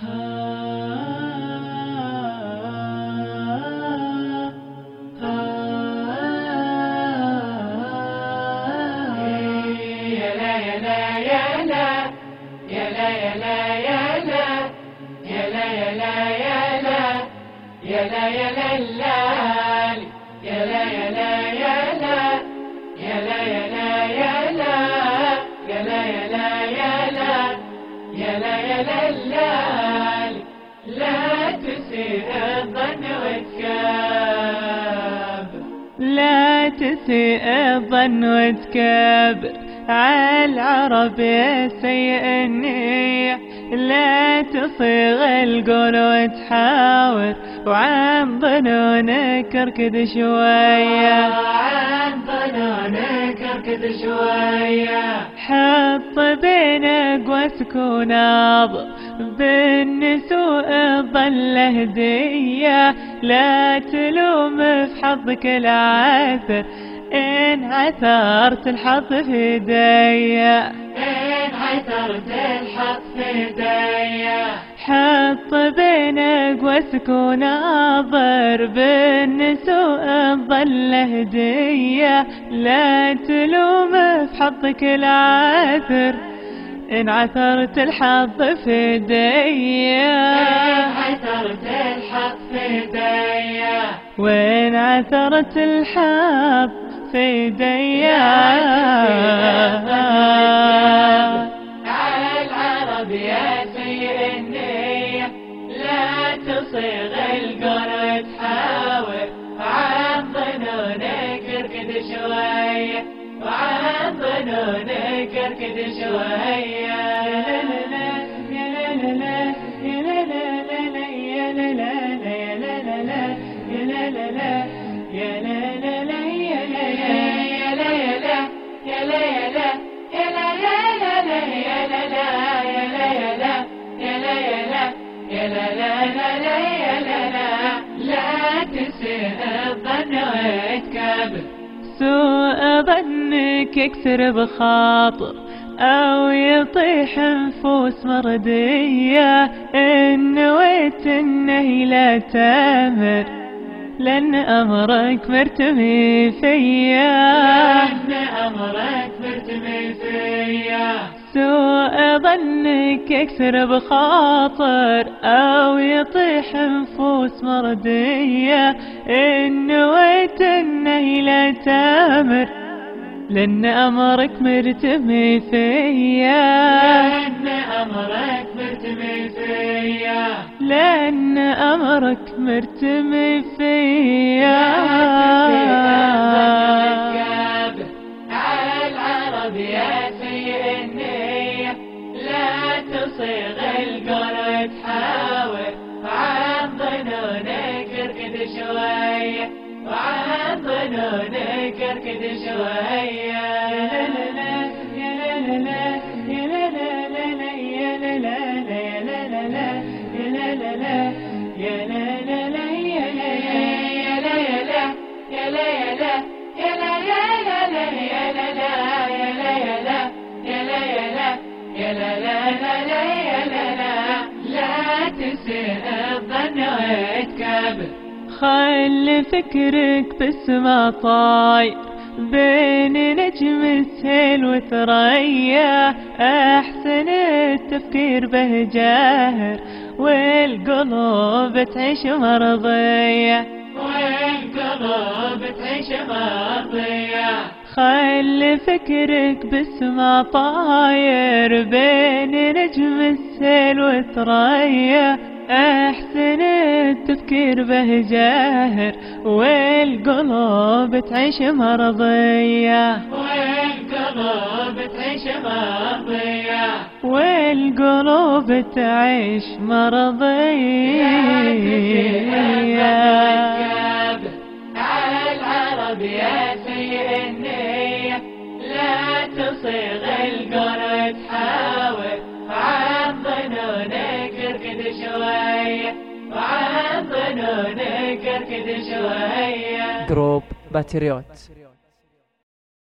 يا لا لا تسيء الظن وتكاب لا تسيء الظن وتكابر عالعرب يا سيء النية لا تصيغ القول وتحاور. وعن ظنونك اركد شوية. وعن ظنونك اركد شوية. حط بين قوسك وناظر بالنسوء ظل هدية لا تلوم في حظك العاثر إن عثرت الحظ في يديا إن عثرت الحظ في يديا حط بين قوسك وناظر بالنسوء ظل هدية لا تلوم في حظك العاثر إن عثرت الحظ في يديا إن عثرت الحظ في يديا وإن عثرت الحظ في يديا لا لا تسيء الظن وتكابر سوء ظنك يكثر بخاطر. أو يطيح نفوس مردية إن نويت إنه لا تامر. لأن أمرك مرتمي فيا. لأن أمرك مرتمي فيا. سوء ظنك يكثر بخاطر أو يطيح نفوس مردية إن نويت إنه لا تامر. لأن أمرك مرتمي فيا لأن أمرك مرتمي فيا لأن أمرك مرتمي فيا على العرب يا سيء النية لا تصيغ القول تحاول وعن ظنونك اركد شوية وعن ظنونك اركد شوية يا لا لا يا لا لا يا لا لا لا يا لا لا يا لا لا يا لا لا يا لا لا لا يا لا يا لا يا لا يا لا يا لا يا لا يا لا يا لا يا لا يا لا يا لا يا لا يا لا لا لا لا لا لا لا تسيء الظن خل فكرك بسما طاير بين نجم السيل وثريا أحسن التفكير به جاهر. والقلوب تعيش مرضية. والقلوب تعيش مرضية. خل فكرك بسما طاير. بين نجم السيل وثريا أحسن التفكير به جاهر والقلوب تعيش مرضية. والقلوب تعيش مرضية. والقلوب تعيش مرضية. على العرب يا سيء النية. لا تصيغ القول دروب باتریات